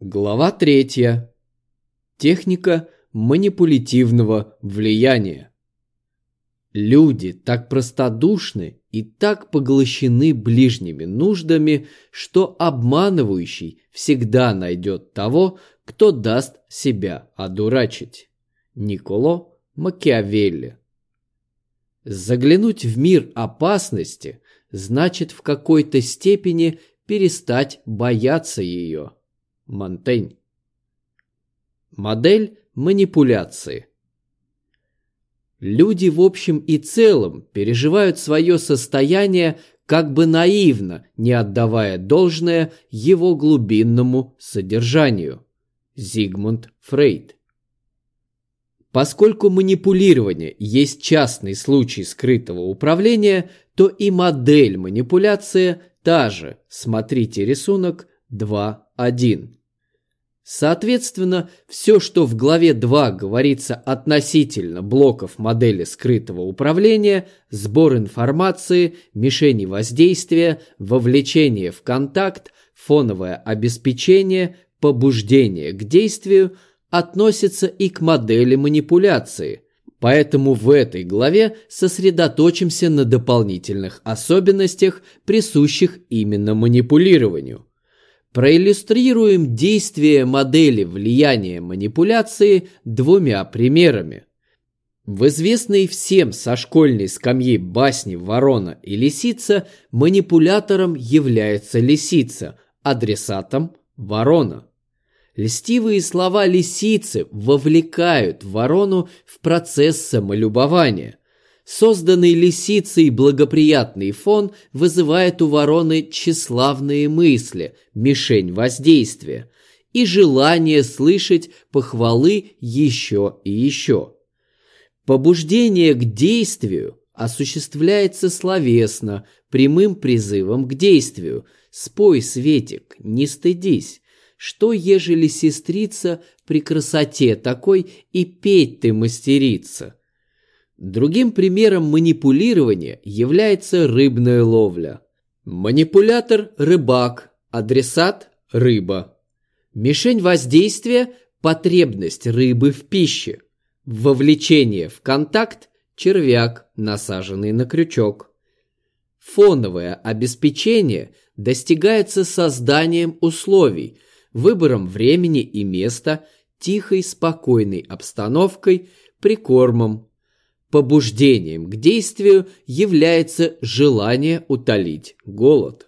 Глава третья. Техника манипулятивного влияния. Люди так простодушны и так поглощены ближними нуждами, что обманывающий всегда найдет того, кто даст себя одурачить. Николо Макиавелли. Заглянуть в мир опасности значит в какой-то степени перестать бояться ее. Монтень. Модель манипуляции. Люди в общем и целом переживают свое состояние как бы наивно, не отдавая должное его глубинному содержанию. Зигмунд Фрейд. Поскольку манипулирование есть частный случай скрытого управления, то и модель манипуляции та же. Смотрите рисунок 2.1. Соответственно, все, что в главе 2 говорится относительно блоков модели скрытого управления, сбор информации, мишени воздействия, вовлечение в контакт, фоновое обеспечение, побуждение к действию, относится и к модели манипуляции. Поэтому в этой главе сосредоточимся на дополнительных особенностях, присущих именно манипулированию проиллюстрируем действие модели влияния манипуляции двумя примерами. В известной всем со школьной скамьи басни «Ворона и лисица» манипулятором является лисица, адресатом – ворона. Льстивые слова лисицы вовлекают ворону в процесс самолюбования. Созданный лисицей благоприятный фон вызывает у вороны тщеславные мысли, мишень воздействия, и желание слышать похвалы еще и еще. Побуждение к действию осуществляется словесно, прямым призывом к действию. «Спой, Светик, не стыдись». Что, ежели сестрица при красоте такой и петь ты мастерица? Другим примером манипулирования является рыбная ловля. Манипулятор – рыбак, адресат – рыба. Мишень воздействия – потребность рыбы в пище. Вовлечение в контакт – червяк, насаженный на крючок. Фоновое обеспечение достигается созданием условий, выбором времени и места, тихой спокойной обстановкой, прикормом, Побуждением к действию является желание утолить голод.